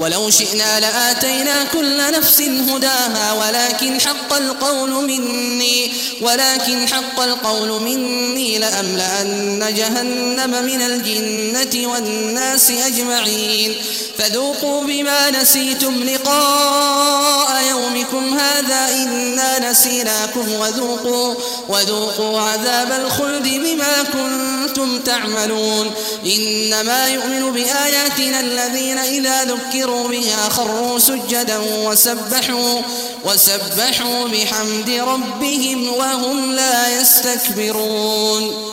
ولو شئنا لآتينا كل نفس هداها ولكن حق القول مني ولكن حق القول مني لأملأن جهنم من الجنة والناس أجمعين. فذوقوا بما نسيتم لقاء يومكم هذا إنا نسيناكم وذوقوا وذوقوا عذاب الخلد بما كنتم تعملون. إنما يؤمن بآياتنا الذين إذا ذكروا بها خروا سجدا وسبحوا وسبحوا بحمد ربهم وهم لا يستكبرون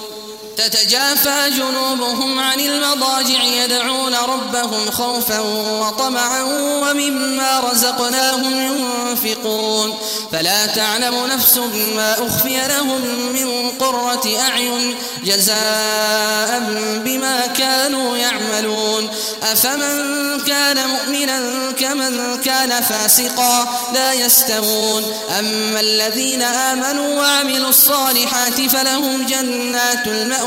تتجافى جنوبهم عن المضاجع يدعون ربهم خوفا وطمعا ومما رزقناهم ينفقون. فلا تعلم نفس ما أخفي لهم من قرة أعين جزاء بما كانوا يعملون. أفمن كان مؤمنا كمن كان فاسقا لا يستوون. أما الذين آمنوا وعملوا الصالحات فلهم جنات المأوى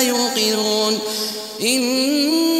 يوقنون. إن